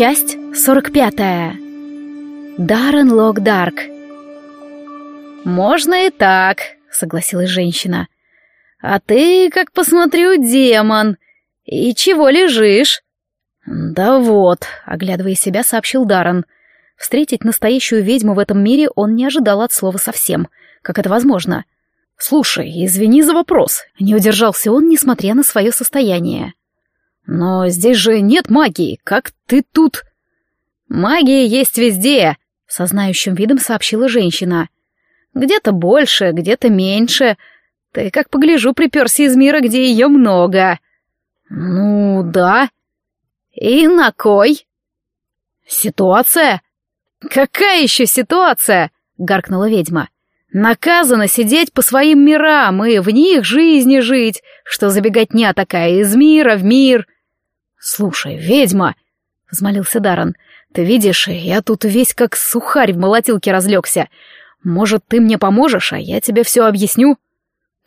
Часть 45. Даррен Локдарк. «Можно и так», — согласилась женщина. «А ты, как посмотрю, демон. И чего лежишь?» «Да вот», — оглядывая себя, сообщил Даррен. Встретить настоящую ведьму в этом мире он не ожидал от слова совсем. Как это возможно? «Слушай, извини за вопрос», — не удержался он, несмотря на свое состояние. «Но здесь же нет магии, как ты тут...» «Магия есть везде», — со знающим видом сообщила женщина. «Где-то больше, где-то меньше. Ты, как погляжу, приперся из мира, где ее много». «Ну, да». «И на кой?» «Ситуация?» «Какая еще ситуация?» — гаркнула ведьма. «Наказано сидеть по своим мирам и в них жизни жить, что забеготня такая из мира в мир». «Слушай, ведьма!» — взмолился Даран. «Ты видишь, я тут весь как сухарь в молотилке разлегся. Может, ты мне поможешь, а я тебе все объясню?»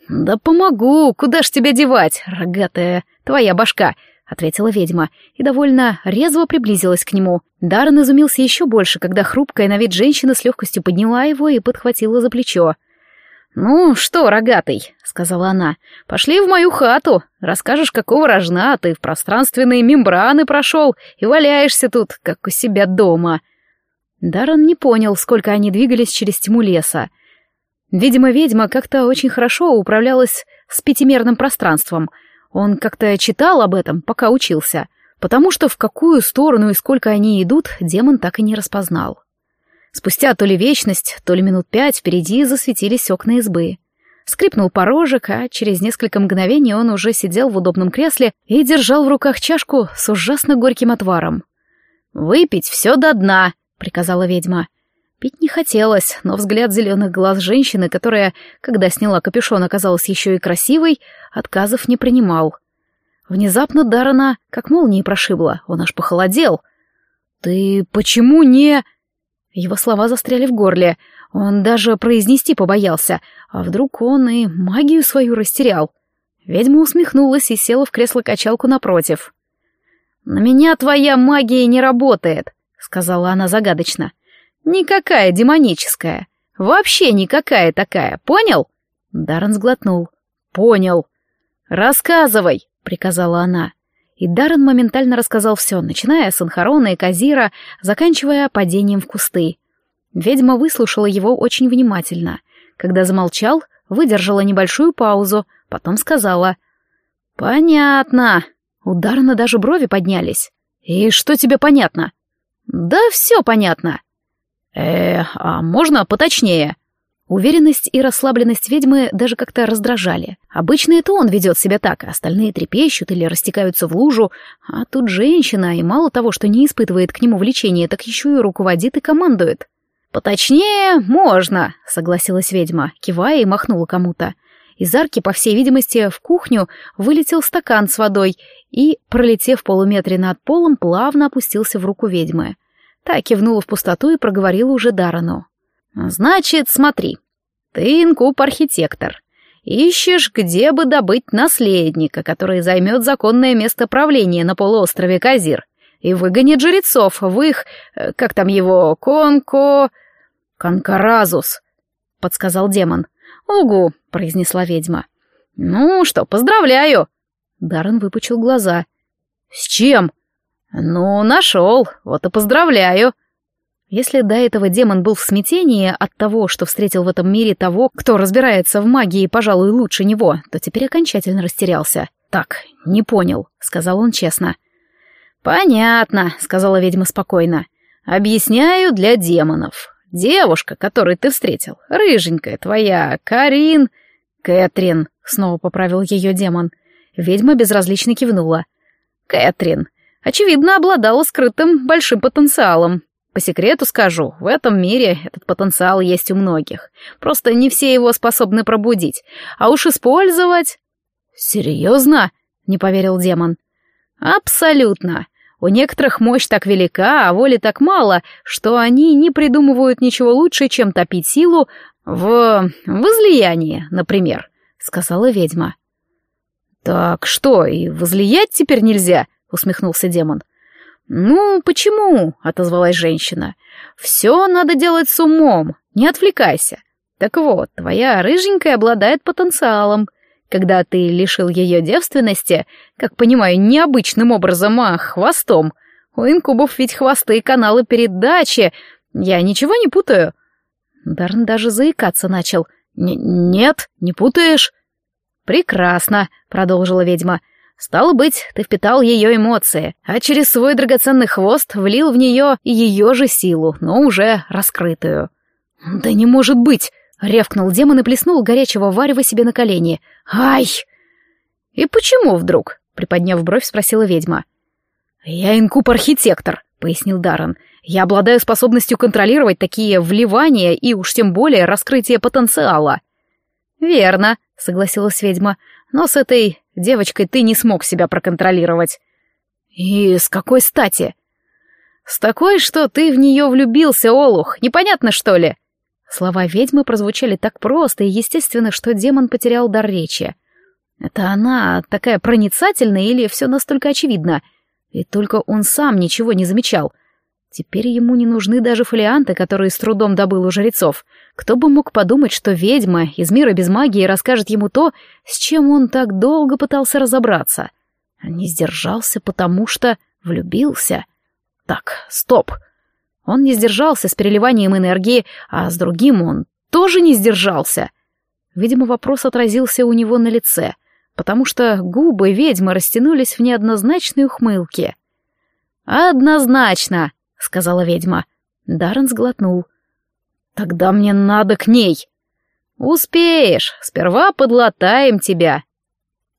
«Да помогу, куда ж тебя девать, рогатая твоя башка?» — ответила ведьма и довольно резво приблизилась к нему. Даррен изумился еще больше, когда хрупкая на вид женщина с легкостью подняла его и подхватила за плечо. «Ну что, рогатый», — сказала она, — «пошли в мою хату, расскажешь, какого рожна ты в пространственные мембраны прошел и валяешься тут, как у себя дома». Даррен не понял, сколько они двигались через тьму леса. Видимо, ведьма как-то очень хорошо управлялась с пятимерным пространством. Он как-то читал об этом, пока учился, потому что в какую сторону и сколько они идут, демон так и не распознал. Спустя то ли вечность, то ли минут пять впереди засветились окна избы. Скрипнул порожек, а через несколько мгновений он уже сидел в удобном кресле и держал в руках чашку с ужасно горьким отваром. «Выпить все до дна», — приказала ведьма. Пить не хотелось, но взгляд зеленых глаз женщины, которая, когда сняла капюшон, оказалась еще и красивой, отказов не принимал. Внезапно Дарана как молнией прошибла, он аж похолодел. «Ты почему не...» Его слова застряли в горле. Он даже произнести побоялся. А вдруг он и магию свою растерял? Ведьма усмехнулась и села в кресло-качалку напротив. «На меня твоя магия не работает», — сказала она загадочно. «Никакая демоническая. Вообще никакая такая, понял?» Даррен сглотнул. «Понял». «Рассказывай», — приказала она. И Даррен моментально рассказал все, начиная с Анхарона и Казира, заканчивая падением в кусты. Ведьма выслушала его очень внимательно. Когда замолчал, выдержала небольшую паузу, потом сказала. «Понятно». У Даррена даже брови поднялись. «И что тебе понятно?» «Да все понятно». «Э, а можно поточнее?» Уверенность и расслабленность ведьмы даже как-то раздражали. Обычно это он ведет себя так, остальные трепещут или растекаются в лужу, а тут женщина, и мало того, что не испытывает к нему влечения, так еще и руководит и командует. «Поточнее можно», — согласилась ведьма, кивая и махнула кому-то. Из арки, по всей видимости, в кухню вылетел стакан с водой и, пролетев полуметре над полом, плавно опустился в руку ведьмы. Та кивнула в пустоту и проговорила уже Дарану. «Значит, смотри, ты инкуб-архитектор. Ищешь, где бы добыть наследника, который займет законное место правления на полуострове Казир и выгонит жрецов в их, э, как там его, конко... конкоразус», — подсказал демон. «Угу», — произнесла ведьма. «Ну что, поздравляю!» Даррен выпучил глаза. «С чем?» «Ну, нашел, вот и поздравляю!» Если до этого демон был в смятении от того, что встретил в этом мире того, кто разбирается в магии, пожалуй, лучше него, то теперь окончательно растерялся. «Так, не понял», — сказал он честно. «Понятно», — сказала ведьма спокойно. «Объясняю для демонов. Девушка, которую ты встретил, рыженькая твоя, Карин...» «Кэтрин», — снова поправил ее демон. Ведьма безразлично кивнула. «Кэтрин, очевидно, обладала скрытым большим потенциалом. По секрету скажу, в этом мире этот потенциал есть у многих. Просто не все его способны пробудить. А уж использовать... Серьезно? Не поверил демон. Абсолютно. У некоторых мощь так велика, а воли так мало, что они не придумывают ничего лучше, чем топить силу в... возлиянии, например, сказала ведьма. Так что, и возлиять теперь нельзя? Усмехнулся демон. «Ну, почему?» — отозвалась женщина. «Все надо делать с умом, не отвлекайся. Так вот, твоя рыженькая обладает потенциалом. Когда ты лишил ее девственности, как понимаю, необычным образом, а хвостом. У инкубов ведь хвосты и каналы передачи. Я ничего не путаю?» Дарн даже заикаться начал. «Нет, не путаешь?» «Прекрасно», — продолжила ведьма. «Стало быть, ты впитал ее эмоции, а через свой драгоценный хвост влил в нее ее же силу, но уже раскрытую». «Да не может быть!» — рявкнул демон и плеснул горячего варева себе на колени. «Ай!» «И почему вдруг?» — приподняв бровь, спросила ведьма. «Я инкуб-архитектор», — пояснил Даррен. «Я обладаю способностью контролировать такие вливания и уж тем более раскрытие потенциала». «Верно», — согласилась ведьма, — «но с этой девочкой ты не смог себя проконтролировать». «И с какой стати?» «С такой, что ты в нее влюбился, Олух, непонятно, что ли?» Слова ведьмы прозвучали так просто и естественно, что демон потерял дар речи. Это она такая проницательная или все настолько очевидно? И только он сам ничего не замечал — Теперь ему не нужны даже фолианты, которые с трудом добыл у жрецов. Кто бы мог подумать, что ведьма из мира без магии расскажет ему то, с чем он так долго пытался разобраться. Не сдержался, потому что влюбился. Так, стоп. Он не сдержался с переливанием энергии, а с другим он тоже не сдержался. Видимо, вопрос отразился у него на лице, потому что губы ведьмы растянулись в неоднозначной ухмылке. «Однозначно!» — сказала ведьма. Даррен сглотнул. «Тогда мне надо к ней». «Успеешь, сперва подлатаем тебя»,